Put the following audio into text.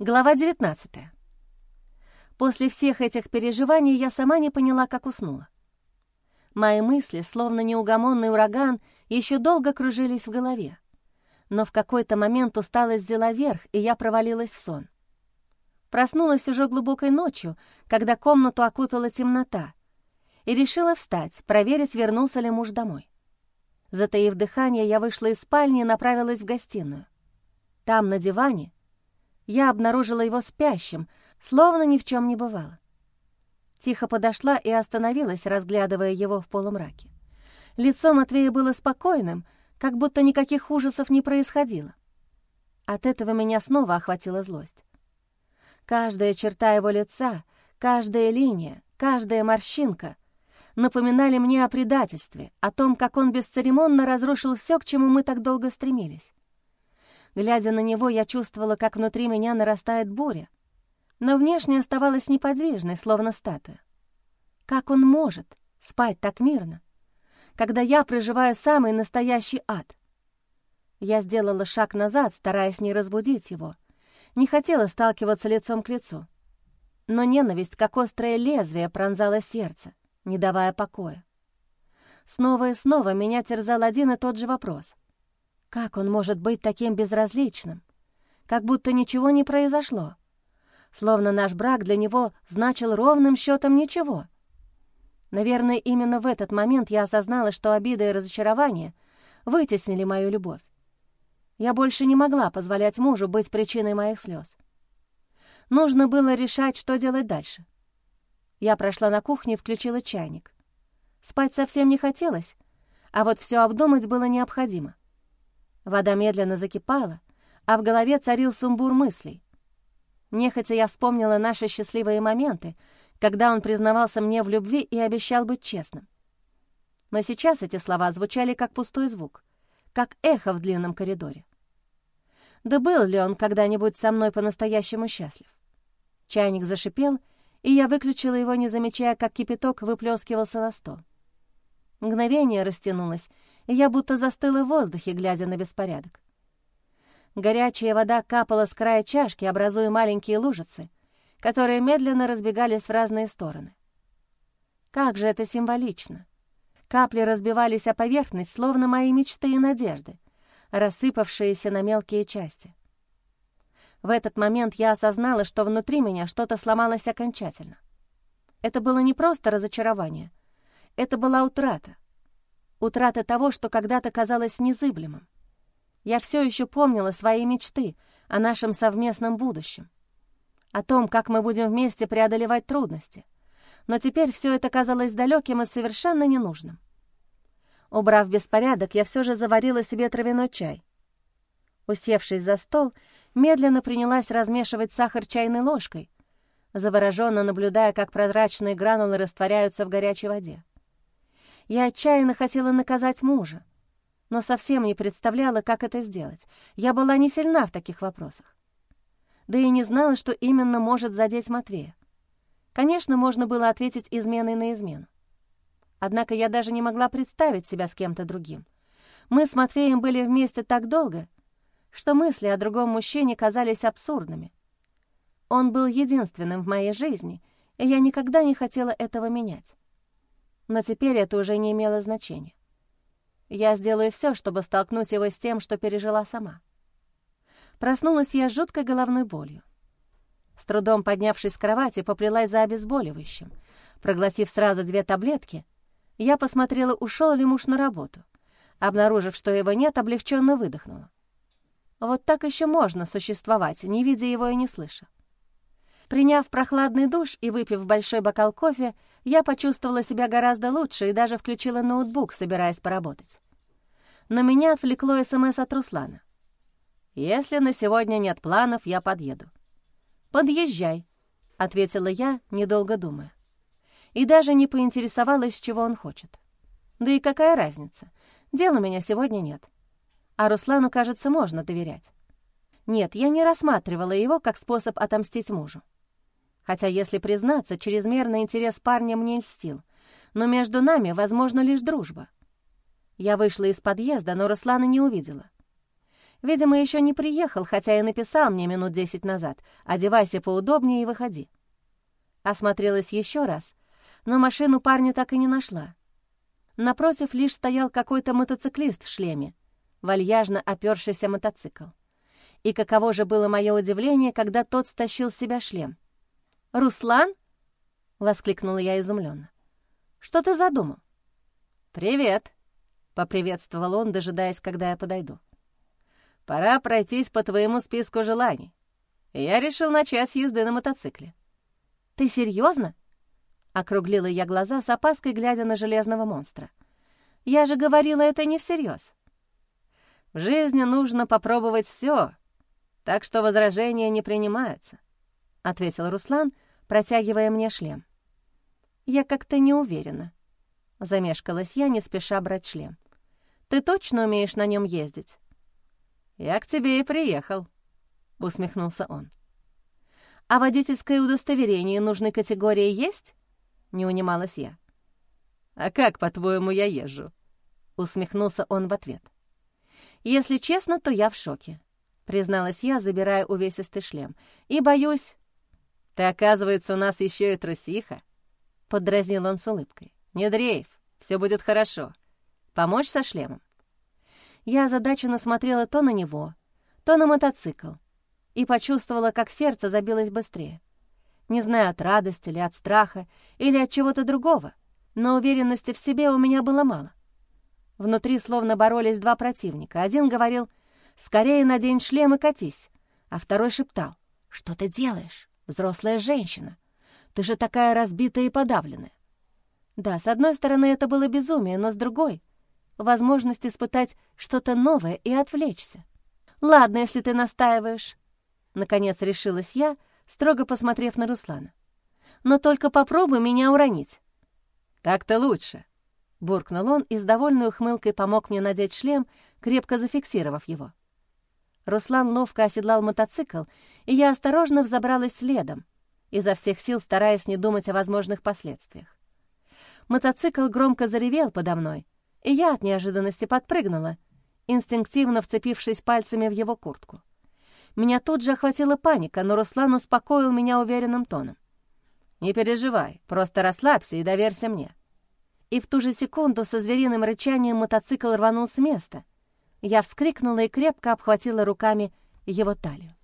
Глава 19. После всех этих переживаний я сама не поняла, как уснула. Мои мысли, словно неугомонный ураган, еще долго кружились в голове. Но в какой-то момент усталость взяла верх, и я провалилась в сон. Проснулась уже глубокой ночью, когда комнату окутала темнота, и решила встать, проверить, вернулся ли муж домой. Затаив дыхание, я вышла из спальни и направилась в гостиную. Там, на диване, я обнаружила его спящим, словно ни в чем не бывало. Тихо подошла и остановилась, разглядывая его в полумраке. Лицо Матвея было спокойным, как будто никаких ужасов не происходило. От этого меня снова охватила злость. Каждая черта его лица, каждая линия, каждая морщинка напоминали мне о предательстве, о том, как он бесцеремонно разрушил все, к чему мы так долго стремились. Глядя на него, я чувствовала, как внутри меня нарастает буря, но внешне оставалась неподвижной, словно статуя. Как он может спать так мирно, когда я проживаю самый настоящий ад? Я сделала шаг назад, стараясь не разбудить его, не хотела сталкиваться лицом к лицу. Но ненависть, как острое лезвие, пронзала сердце, не давая покоя. Снова и снова меня терзал один и тот же вопрос — как он может быть таким безразличным? Как будто ничего не произошло. Словно наш брак для него значил ровным счетом ничего. Наверное, именно в этот момент я осознала, что обида и разочарование вытеснили мою любовь. Я больше не могла позволять мужу быть причиной моих слез. Нужно было решать, что делать дальше. Я прошла на кухню и включила чайник. Спать совсем не хотелось, а вот все обдумать было необходимо. Вода медленно закипала, а в голове царил сумбур мыслей. Нехотя я вспомнила наши счастливые моменты, когда он признавался мне в любви и обещал быть честным. Но сейчас эти слова звучали как пустой звук, как эхо в длинном коридоре. Да был ли он когда-нибудь со мной по-настоящему счастлив? Чайник зашипел, и я выключила его, не замечая, как кипяток выплескивался на стол. Мгновение растянулось, я будто застыла в воздухе, глядя на беспорядок. Горячая вода капала с края чашки, образуя маленькие лужицы, которые медленно разбегались в разные стороны. Как же это символично! Капли разбивались о поверхность, словно мои мечты и надежды, рассыпавшиеся на мелкие части. В этот момент я осознала, что внутри меня что-то сломалось окончательно. Это было не просто разочарование, это была утрата. Утрата того, что когда-то казалось незыблемым. Я все еще помнила свои мечты о нашем совместном будущем, о том, как мы будем вместе преодолевать трудности. Но теперь все это казалось далеким и совершенно ненужным. Убрав беспорядок, я все же заварила себе травяной чай. Усевшись за стол, медленно принялась размешивать сахар чайной ложкой, завороженно наблюдая, как прозрачные гранулы растворяются в горячей воде. Я отчаянно хотела наказать мужа, но совсем не представляла, как это сделать. Я была не сильна в таких вопросах. Да и не знала, что именно может задеть Матвея. Конечно, можно было ответить изменой на измену. Однако я даже не могла представить себя с кем-то другим. Мы с Матвеем были вместе так долго, что мысли о другом мужчине казались абсурдными. Он был единственным в моей жизни, и я никогда не хотела этого менять но теперь это уже не имело значения. Я сделаю все, чтобы столкнуть его с тем, что пережила сама. Проснулась я с жуткой головной болью. С трудом поднявшись с кровати, поплелась за обезболивающим. Проглотив сразу две таблетки, я посмотрела, ушел ли муж на работу. Обнаружив, что его нет, облегченно выдохнула. Вот так еще можно существовать, не видя его и не слыша. Приняв прохладный душ и выпив большой бокал кофе, я почувствовала себя гораздо лучше и даже включила ноутбук, собираясь поработать. Но меня отвлекло СМС от Руслана. «Если на сегодня нет планов, я подъеду». «Подъезжай», — ответила я, недолго думая. И даже не поинтересовалась, чего он хочет. Да и какая разница? Дел у меня сегодня нет. А Руслану, кажется, можно доверять. Нет, я не рассматривала его как способ отомстить мужу. Хотя, если признаться, чрезмерный интерес парня мне льстил. Но между нами, возможно, лишь дружба. Я вышла из подъезда, но Руслана не увидела. Видимо, еще не приехал, хотя и написал мне минут десять назад. «Одевайся поудобнее и выходи». Осмотрелась еще раз, но машину парня так и не нашла. Напротив лишь стоял какой-то мотоциклист в шлеме, вальяжно опершийся мотоцикл. И каково же было мое удивление, когда тот стащил с себя шлем. «Руслан?» — воскликнула я изумленно. «Что ты задумал?» «Привет!» — поприветствовал он, дожидаясь, когда я подойду. «Пора пройтись по твоему списку желаний. Я решил начать с езды на мотоцикле». «Ты серьезно? округлила я глаза с опаской, глядя на железного монстра. «Я же говорила это не всерьез. В жизни нужно попробовать все, так что возражения не принимаются», — ответил Руслан, протягивая мне шлем. «Я как-то не уверена», — замешкалась я, не спеша брать шлем. «Ты точно умеешь на нем ездить?» «Я к тебе и приехал», — усмехнулся он. «А водительское удостоверение нужной категории есть?» — не унималась я. «А как, по-твоему, я езжу?» — усмехнулся он в ответ. «Если честно, то я в шоке», — призналась я, забирая увесистый шлем. «И боюсь...» «Ты, оказывается, у нас еще и трусиха», — подразнил он с улыбкой. «Не дрейф, все будет хорошо. Помочь со шлемом?» Я озадаченно смотрела то на него, то на мотоцикл и почувствовала, как сердце забилось быстрее. Не знаю, от радости или от страха, или от чего-то другого, но уверенности в себе у меня было мало. Внутри словно боролись два противника. Один говорил «Скорее надень шлем и катись», а второй шептал «Что ты делаешь, взрослая женщина? Ты же такая разбитая и подавленная». Да, с одной стороны, это было безумие, но с другой — возможность испытать что-то новое и отвлечься. «Ладно, если ты настаиваешь», — наконец решилась я, строго посмотрев на Руслана. «Но только попробуй меня уронить». «Так-то лучше», — буркнул он и с довольной ухмылкой помог мне надеть шлем, крепко зафиксировав его. Руслан ловко оседлал мотоцикл, и я осторожно взобралась следом, изо всех сил стараясь не думать о возможных последствиях. Мотоцикл громко заревел подо мной, и я от неожиданности подпрыгнула, инстинктивно вцепившись пальцами в его куртку. Меня тут же охватила паника, но Руслан успокоил меня уверенным тоном. «Не переживай, просто расслабься и доверься мне». И в ту же секунду со звериным рычанием мотоцикл рванул с места. Я вскрикнула и крепко обхватила руками его талию.